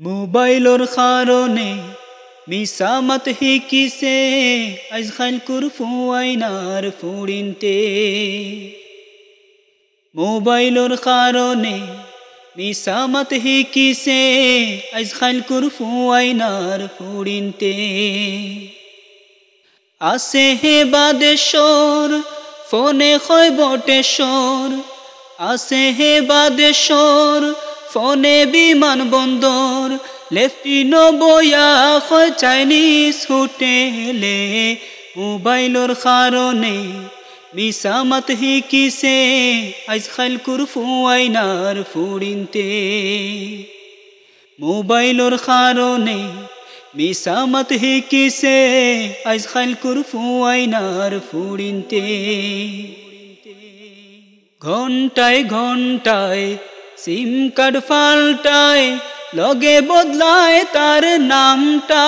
মোবাইলর কারণে মিসামত হি কিসে? আজ খাল কুরফু আইনার ফুড়িনতে মোবাইলর কারণে মিসামত হি কিসে? আজ খাল কুরফু আইনার ফুড়িনতে আসে হে বাদেশ্বর, ফোনে হয় বটেশ্বর। আসে হে বাদেশ্বর ফোনে বিমান বন্দর লেফটিনো বয়া হয় চাইনিজ হোটেলে। মোবাইলর কারণে মিসামত হি কিসে আজ খাল কুরফু আইনার ফুড়িনতে মোবাইলর কারণে মিসামত হি কিসে আজ খাল কুরফু আইনার ফুড়িনতে ঘন্টায় ঘন্টায় সিম কার্ড ফাল্টায়, লগে বদলায় তার নামটা।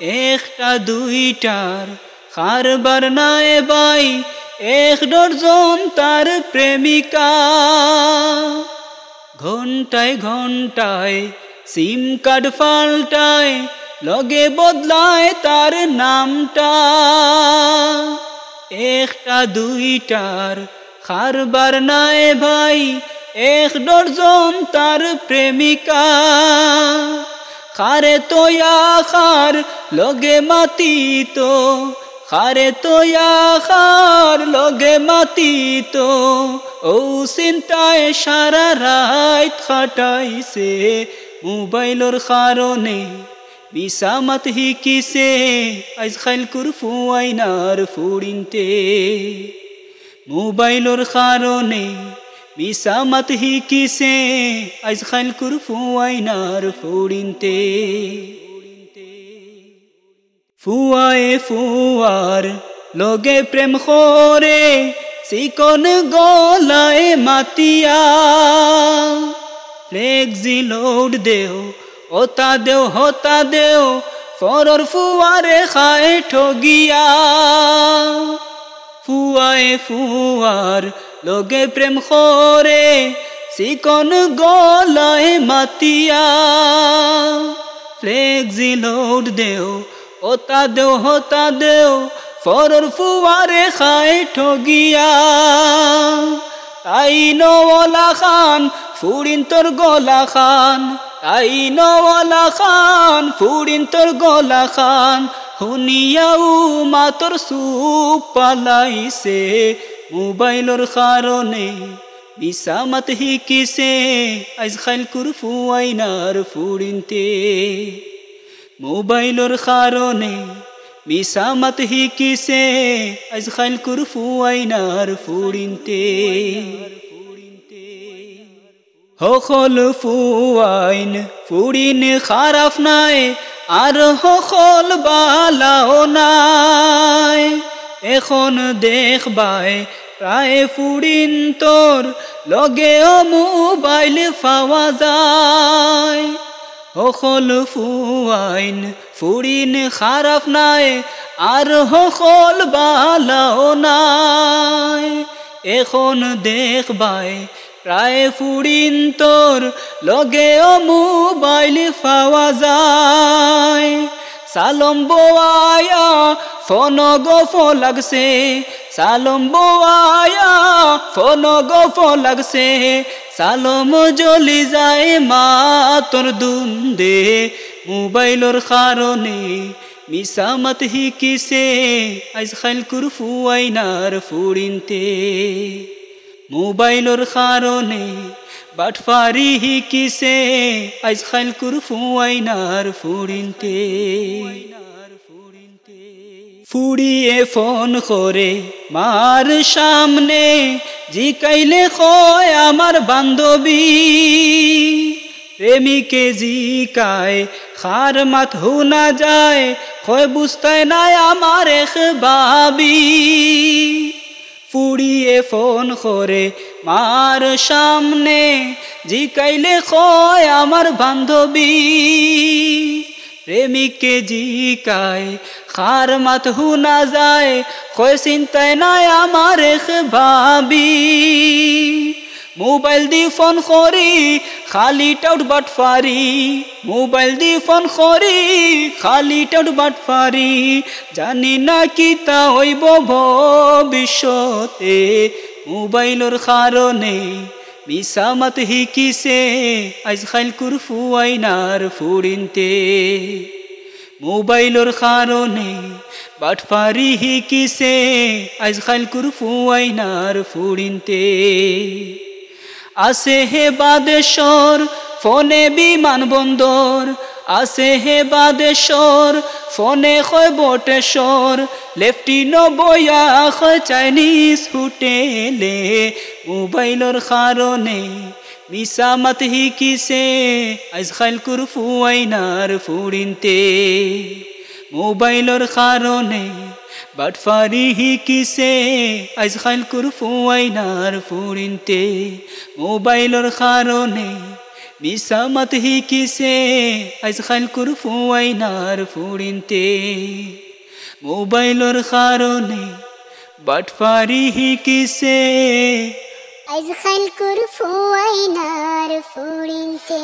একটা, দুইটার কারবার নায় বাই এক ডজন তার প্রেমিকা। ঘন্টায় ঘন্টায় সিম কার্ড ফাল্টায়, লগে বদলায় তার নামটা। একটা, দুইটার খারবার নাই ভাই, এক ডজন তার প্রেমিকা। খারে তোয়া খার লগে মাতি তো খারে তোয়া খার লগে মাতি তো ও চিন্তায় সারা রাত খাটাইছে মোবাইলর কারণে মিসামত হি কিসে আজ খাইল কুরফু আইনার ফুড়িনতে মোবাইলর কারণে মিসামত হি কিসে? আজ খাইল কুরফু আইনার ফুড়িনতে। ফুয়ায়ে ফুয়ার লগে প্রেম খোরে সিকন গলায় মাতিয়া। ফ্লেক্সি লোড দেও ওতা দেও, হতা দেও, ফরর ফুয়ারে খায় ঠগিয়া। ফুয়ায়ে ফুয়ার লগে প্রেম খরে সিকন গলায় মাতিয়া। ফ্লেক্সি লোড দেও, ওতা দেও, হতা দেও, ফরর ফুয়ারে খায় ঠগিয়া। তাই নওয়ালা খান ফুরিন তোর গলা খান। তাই নওয়ালা খান ফুরিন তোর গলা খান। হুনিয়াও মা তোর সুপ পালাইছে, মোবাইলর কারণে মিসামত হি কিসে আজ খাইল কুরফু আইনার ফুরিনতে মোবাইলর কারণে মিসামত হি কিসে আজ খাইল কুরফু আইনার ফুরিনতে হকল ফুয়াইন ফুরিন খারাপ নাই আর হকল বালাও নাই। এখন দেখবাই প্রায় ফুরিন তোর লগেও মোবাইল পাওয়া যায়। হকল ফুয়াইন, ফুরিন খারাপ নাই, আর হকল বালাও নাই। এখন দেখবাই প্রায় ফুরিন তোর লগেও মোবাইল পাওয়া যায়। সালম বোয়ায়া ফোন গফ লাগছে, সালম বোয়ায়া ফোন গফ লাগছে। সালম জ্বলি যায় মা তোর দুন্দে, মোবাইলর কারণে মিসামত হি কিসে আজ খাইল কুরফু আইনার ফুরিনতে। মোবাইলর কারণে বাটফারি কিসে আজ খাইল কুরফু আইনার ফুরিনতে ফুড়িয়ে ফোন করে মার সামনে জিকাইলে কয় আমার বান্ধবী প্রেমিকে জিকায় খার মাত হুনা যায় কয় বুঝতায় নাই আমার এক বাবি ফুড়িয়ে ফোন করে, মার সামনে জিকাইলে কয় আমার বান্ধবী। প্রেমিককে জিকায়, খার মাত হুনা যায়, কয় চিন্তায় নাই আমার ভাবি। মোবাইল দি ফোন করি, খালি টাউট বাট ফারি। মোবাইল দি ফোন করি, খালি টাউট বাট ফারি। জানি না কি তা হইব ভবিষ্যতে, মোবাইলর কারণে। মিসামাত হিকিছে আজ খাইল কুরফু আইনার ফুড়িনতে মোবাইলর কারণে বাটফারি হিকিছে আজ খাইল কুরফু আইনার ফুড়িনতে আসে হে বাদেশ্বর, ফোনে বিমান বন্দর। আসে হে বাদেশ্বর, ফোনে হয় বটেশ্বর। লেফটিন বয়া চাইনিজ হোটেলে। মোবাইলর কারণে মিসামাত হিকিছে আজ খাইল কুরফু আইনার ফুড়িনতে মোবাইলর কারণে বাটফারি হিকিছে আজ খাইল কুরফু আইনার ফুড়িনতে মোবাইলর কারণে মিসামাত হিকিছে আজ খাইল কুরফু আইনার ফুড়িনতে মোবাইলর কারণে বাটফারি হিকিছে আজ খাইল কুরফু আইনার ফুড়িনতে